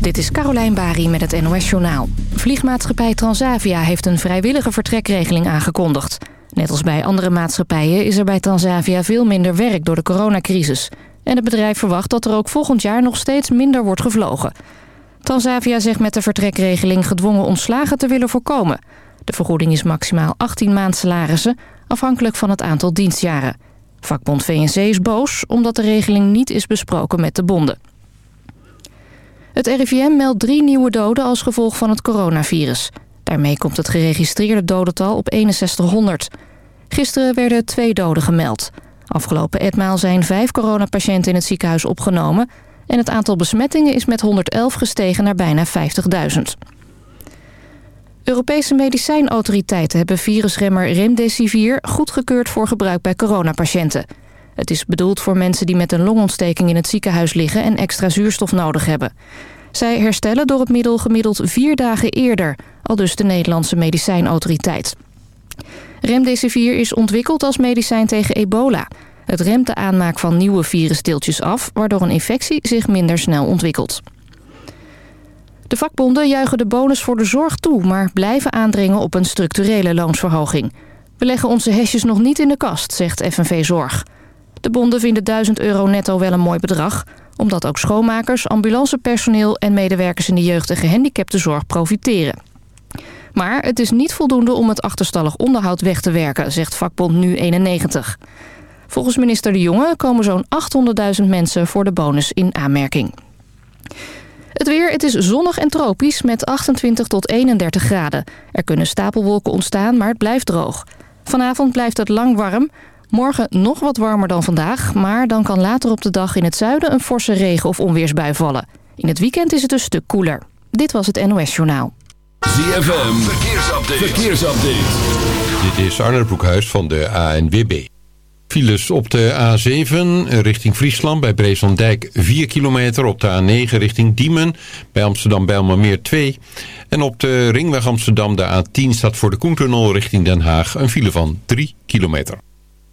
Dit is Carolijn Bari met het NOS Journaal. Vliegmaatschappij Transavia heeft een vrijwillige vertrekregeling aangekondigd. Net als bij andere maatschappijen is er bij Transavia veel minder werk door de coronacrisis. En het bedrijf verwacht dat er ook volgend jaar nog steeds minder wordt gevlogen. Transavia zegt met de vertrekregeling gedwongen ontslagen te willen voorkomen. De vergoeding is maximaal 18 maand salarissen, afhankelijk van het aantal dienstjaren. Vakbond VNC is boos omdat de regeling niet is besproken met de bonden. Het RIVM meldt drie nieuwe doden als gevolg van het coronavirus. Daarmee komt het geregistreerde dodental op 6100. Gisteren werden twee doden gemeld. Afgelopen etmaal zijn vijf coronapatiënten in het ziekenhuis opgenomen... en het aantal besmettingen is met 111 gestegen naar bijna 50.000. Europese medicijnautoriteiten hebben virusremmer Remdesivir goedgekeurd voor gebruik bij coronapatiënten. Het is bedoeld voor mensen die met een longontsteking in het ziekenhuis liggen en extra zuurstof nodig hebben. Zij herstellen door het middel gemiddeld vier dagen eerder, al dus de Nederlandse medicijnautoriteit. Remdesivir is ontwikkeld als medicijn tegen ebola. Het remt de aanmaak van nieuwe virusdeeltjes af, waardoor een infectie zich minder snel ontwikkelt. De vakbonden juichen de bonus voor de zorg toe... maar blijven aandringen op een structurele loonsverhoging. We leggen onze hesjes nog niet in de kast, zegt FNV Zorg. De bonden vinden 1000 euro netto wel een mooi bedrag... omdat ook schoonmakers, ambulancepersoneel... en medewerkers in de jeugd- en gehandicaptenzorg profiteren. Maar het is niet voldoende om het achterstallig onderhoud weg te werken... zegt vakbond Nu 91. Volgens minister De Jonge komen zo'n 800.000 mensen voor de bonus in aanmerking. Het weer, het is zonnig en tropisch met 28 tot 31 graden. Er kunnen stapelwolken ontstaan, maar het blijft droog. Vanavond blijft het lang warm. Morgen nog wat warmer dan vandaag, maar dan kan later op de dag in het zuiden een forse regen- of onweersbui vallen. In het weekend is het een stuk koeler. Dit was het NOS Journaal. ZFM, verkeersupdate. verkeersupdate. Dit is Arne Broekhuis van de ANWB. Files op de A7 richting Friesland bij Breeslanddijk 4 kilometer. Op de A9 richting Diemen bij Amsterdam Bijlmermeer 2. En op de ringweg Amsterdam de A10 staat voor de Koentunnel richting Den Haag een file van 3 kilometer.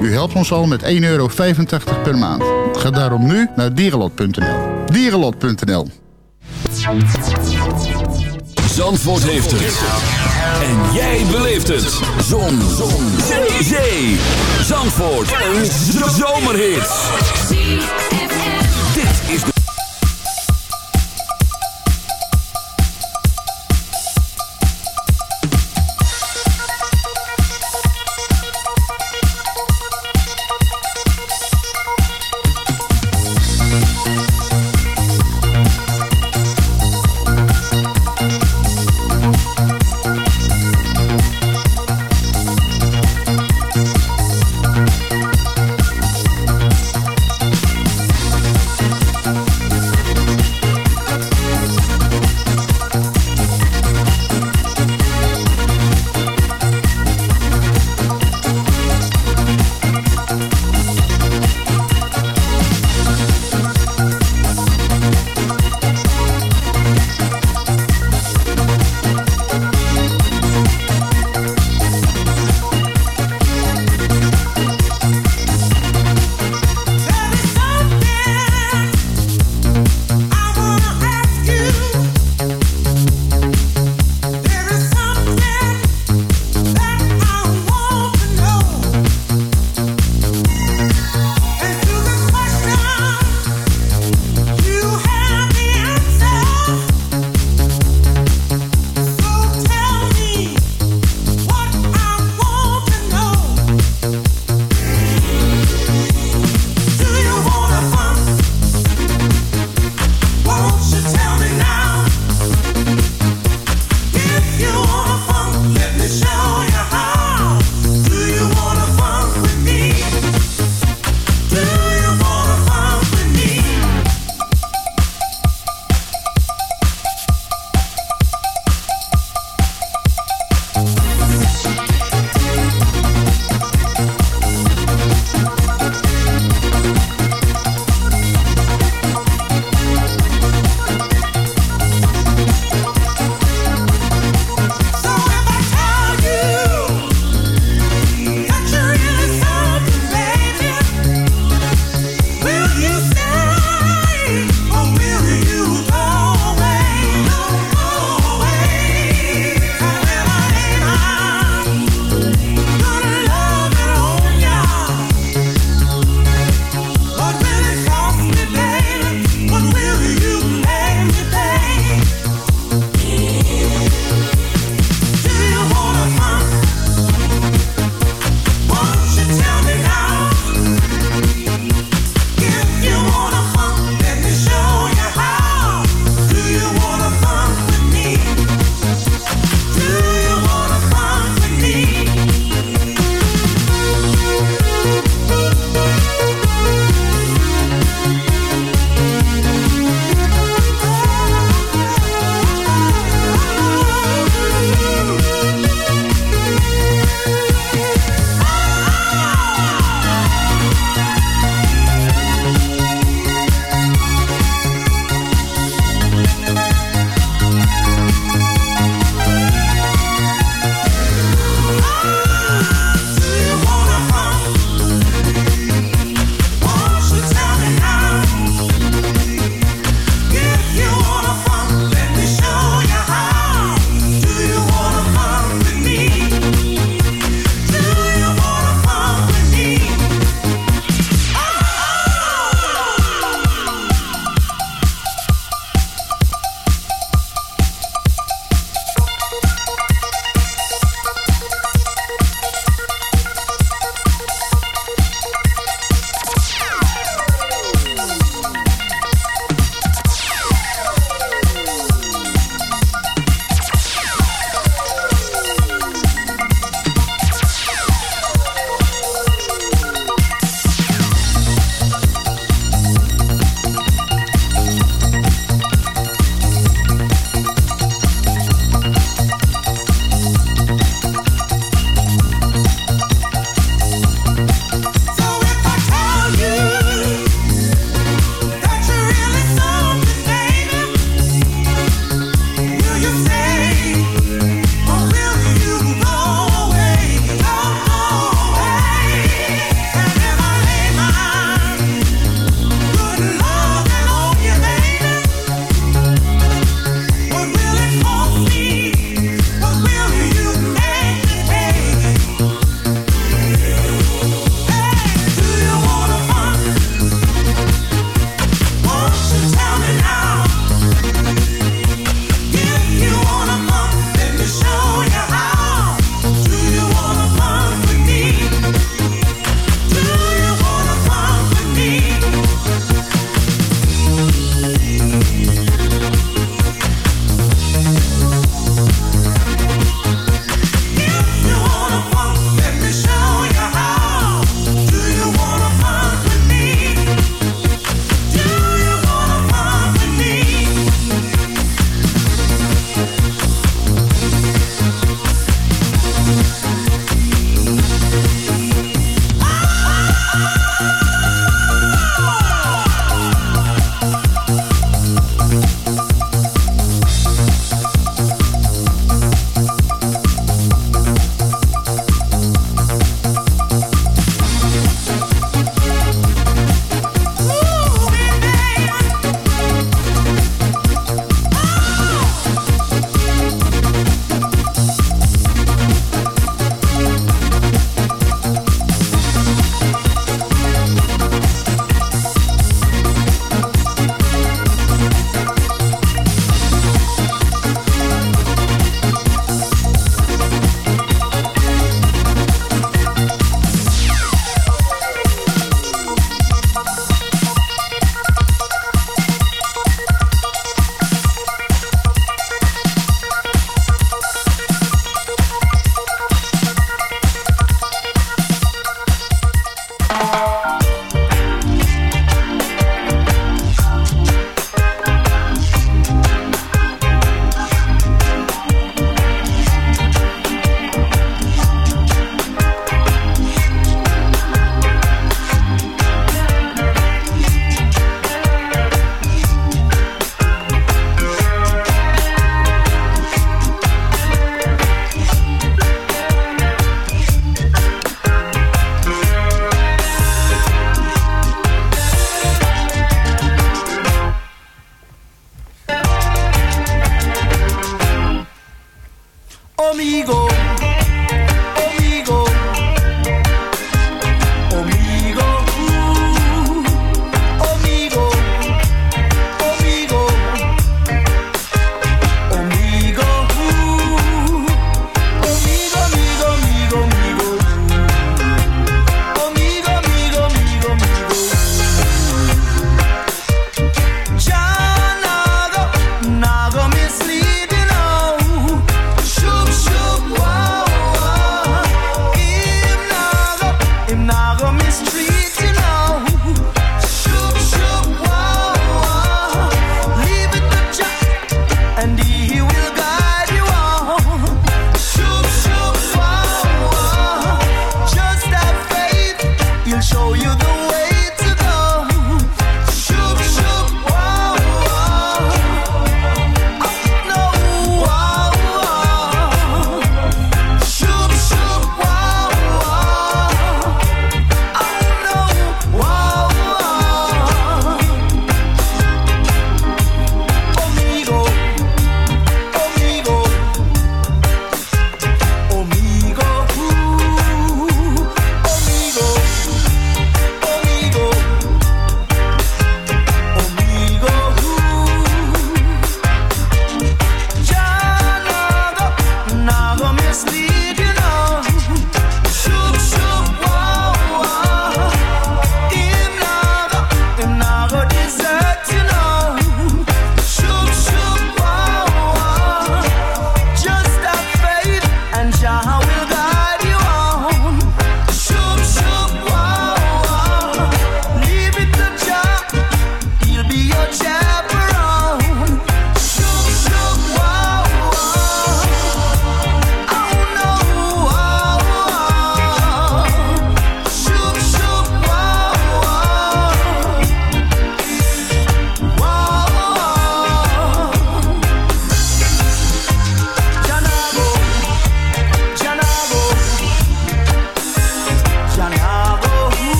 U helpt ons al met 1,85 euro per maand. Ga daarom nu naar dierenlot.nl. Dierenlot.nl Zandvoort heeft het. En jij beleeft het. Zon. Zon. Zee. Zee. Zandvoort. Een zomerhit.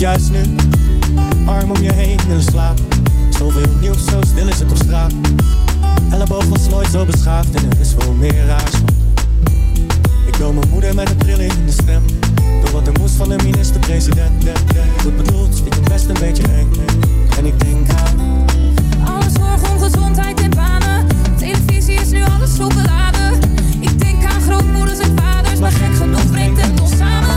Juist nu, arm om je heen en slaap. Zoveel nieuws, zo stil is het op straat. Elleboog was nooit zo beschaafd en er is veel meer raars. Ik wil mijn moeder met een trill in de stem. Door wat er moest van de minister-president. Goed bedoeld, het best een beetje eng. En ik denk aan... alles zorg om gezondheid en banen. Televisie is nu alles zo beladen. Ik denk aan grootmoeders en vaders, maar gek genoeg brengt het ons samen.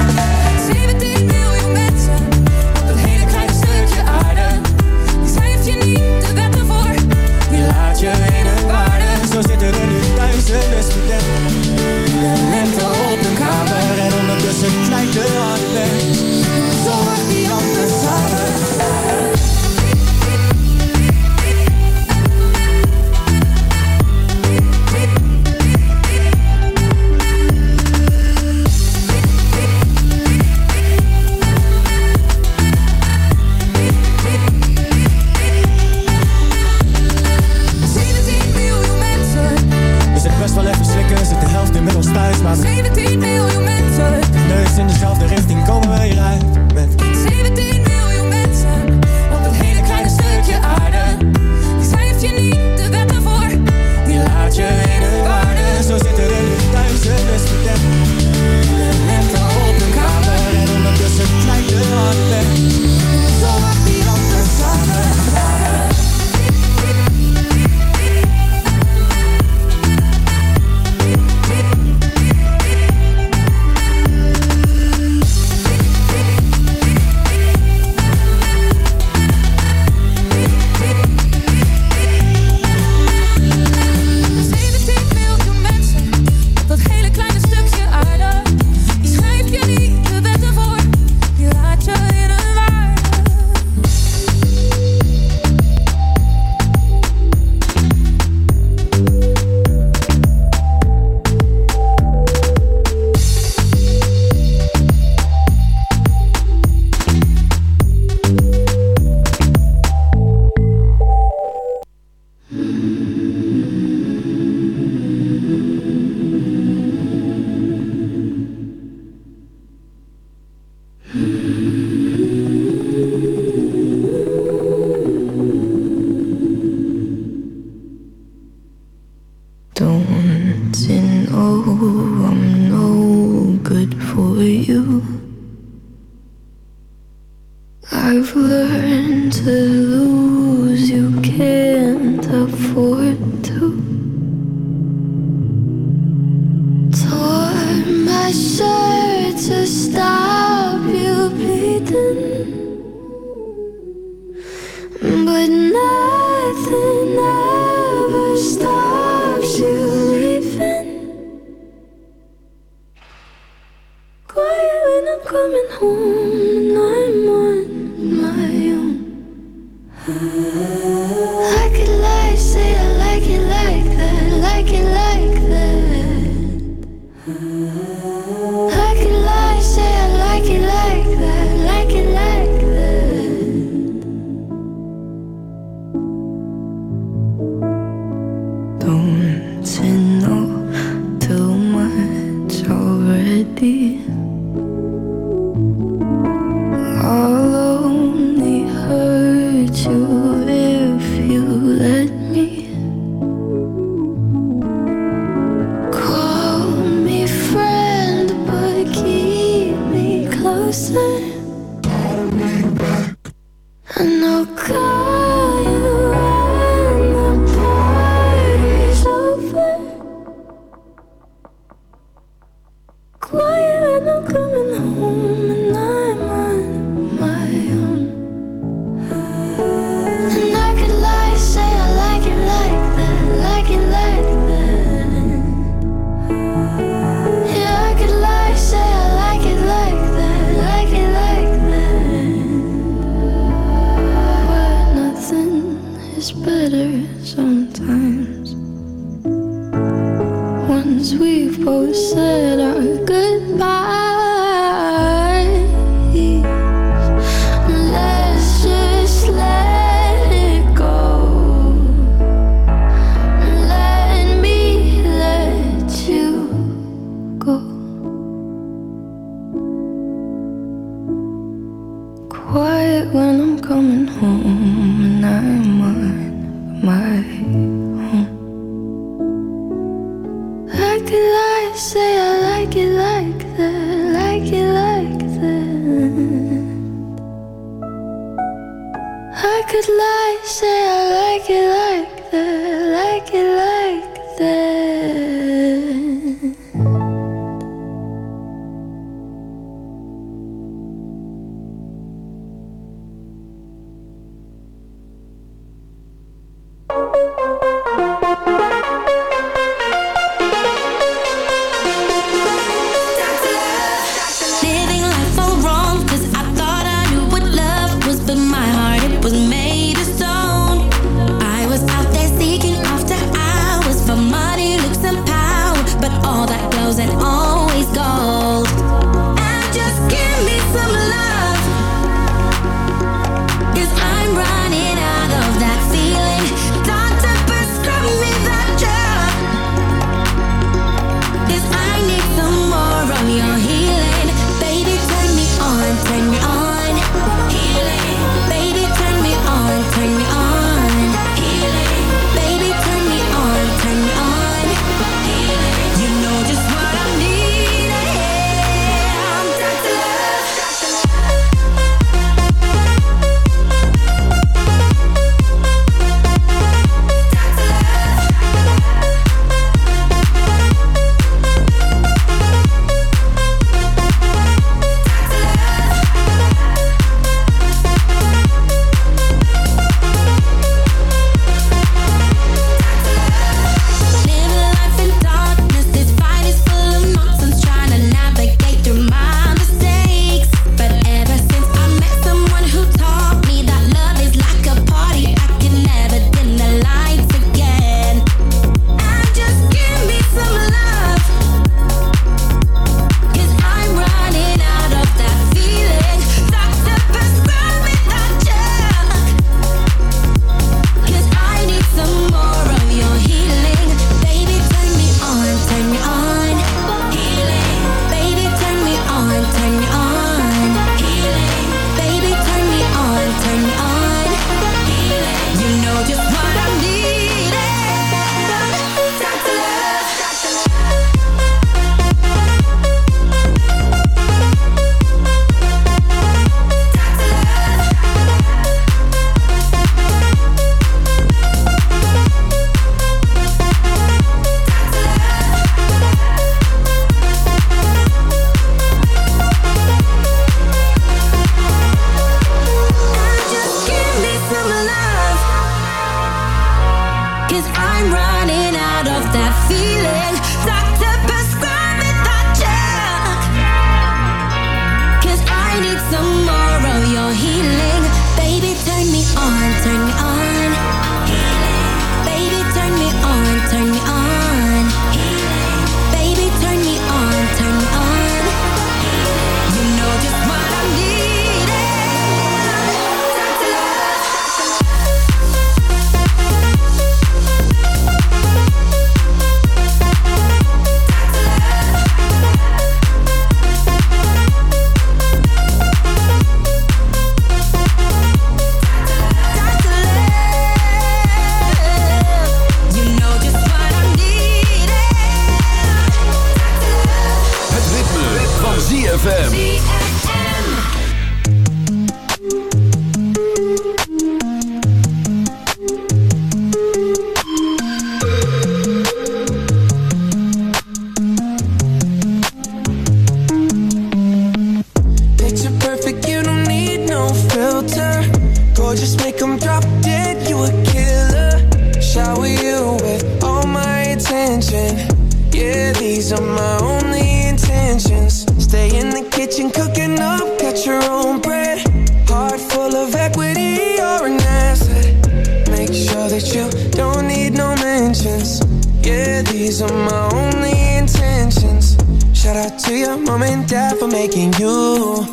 filter Gorgeous, make them drop dead, you a killer. Shower you with all my attention. Yeah, these are my only intentions. Stay in the kitchen, cooking up, got your own bread. Heart full of equity, you're an asset. Make sure that you don't need no mentions. Yeah, these are my only intentions. Shout out to your mom and dad for making you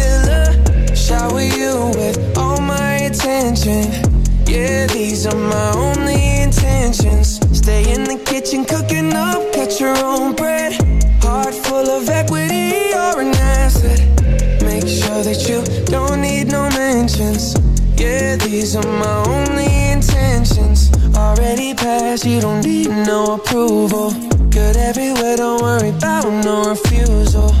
Shower you with all my attention. Yeah, these are my only intentions. Stay in the kitchen, cooking up, cut your own bread. Heart full of equity, you're an asset. Make sure that you don't need no mentions. Yeah, these are my only intentions. Already passed, you don't need no approval. Good everywhere, don't worry about no refusal.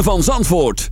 Van Zandvoort.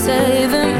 saving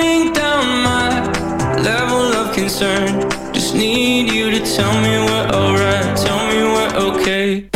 bring down my level of concern. Just need you to tell me we're alright, tell me we're okay.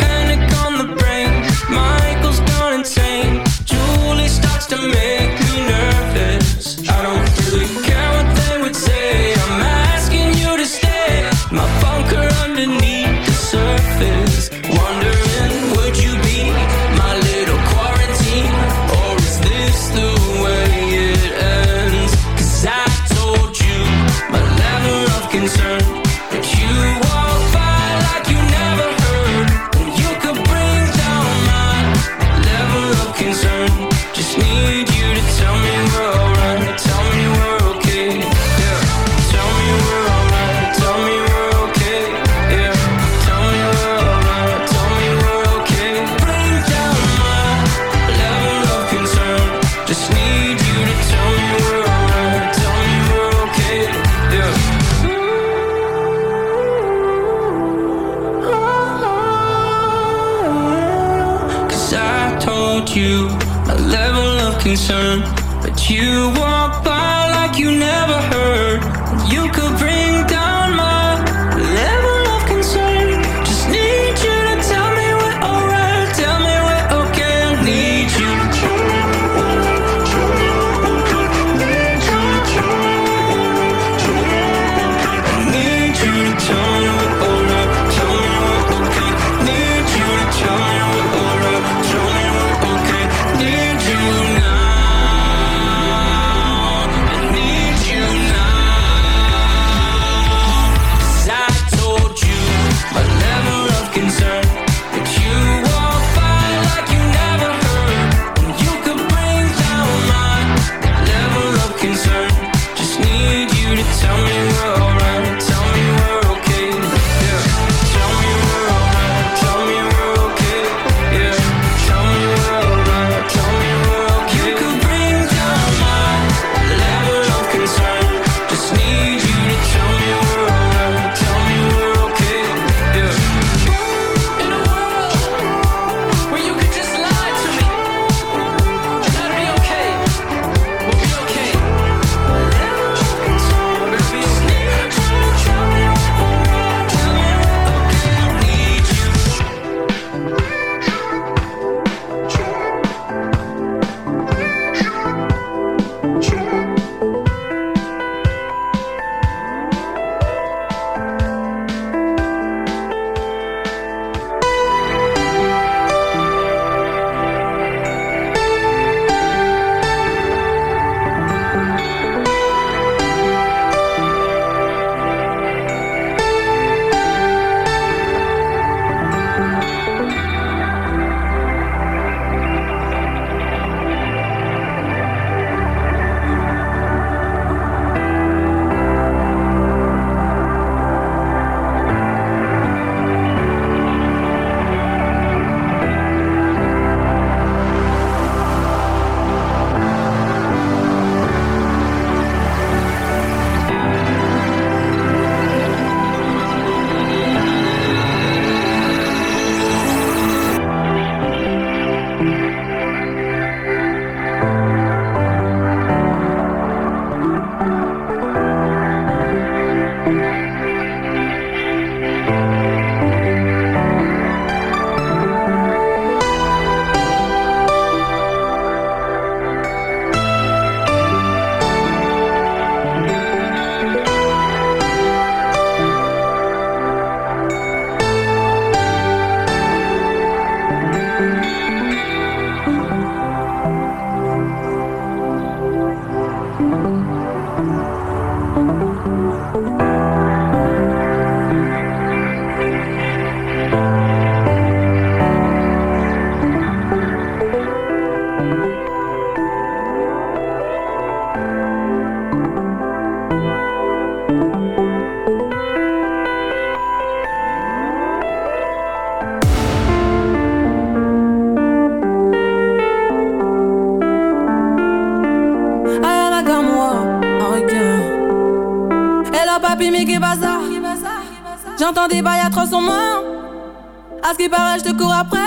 Qui paraît, je te cours après.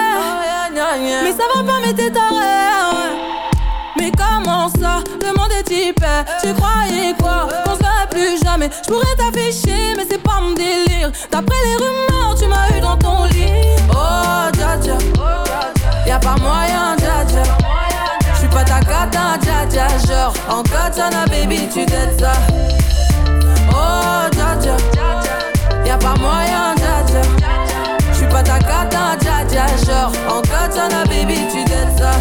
Mais ça va pas, mais t'es taré. Mais comment ça, le monde est hyper. Tu croyais quoi, qu'on se plus jamais. Je pourrais t'afficher, mais c'est pas mon délire. D'après les rumeurs, tu m'as eu dans ton lit. Oh, dja dja. Y'a pas moyen, dja dja. J'suis pas ta cata, dja dja. Genre, en katana, baby, tu t'aides ça. Oh, dja dja. Y'a pas moyen, ta cata, dja dja Genre, en katana, baby, tu t'aides ça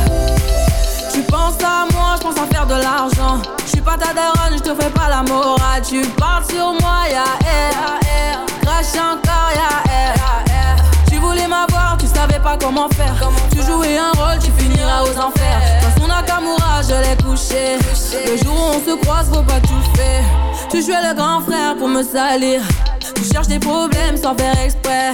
tu penses à moi, je pense à faire de l'argent. Je suis pas ta daronne, je te fais pas la morale. Tu parles sur moi, ya air. Crash encore, ya air. Tu voulais m'avoir, tu savais pas comment faire. Tu jouais un rôle, tu finiras aux enfers. Dans son Nakamura, je l'ai couché. Le jour où on se croise, faut pas tout faire. Tu jouais le grand frère pour me salir. Tu cherches des problèmes sans faire exprès.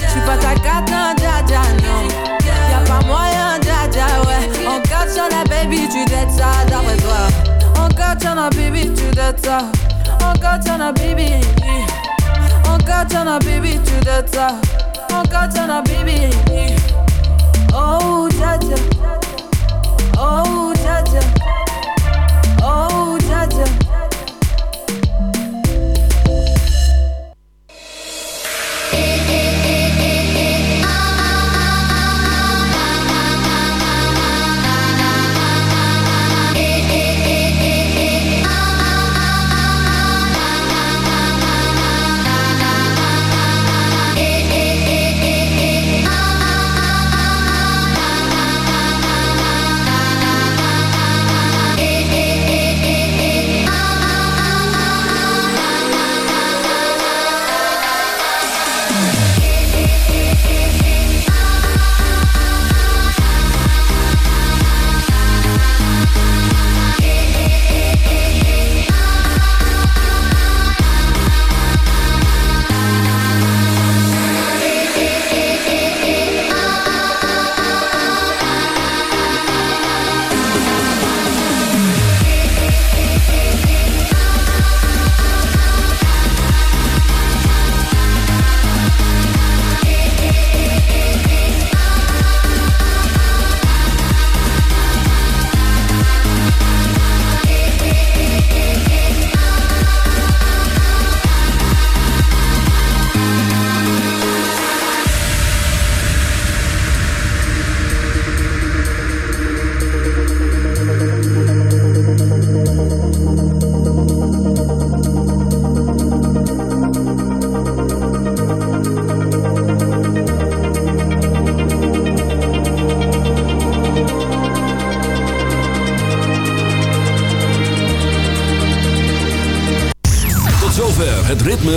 pas ta carte, non. Y'a pas moyen, jaja, ouais. Encore sur la baby, tu dettes ça d'après toi. Encore sur la baby, tu dettes ça. Encore sur la baby. Encore sur la baby, tu dettes ça. Encore sur la baby. Oh, jaja, Oh, jaja, Oh, dja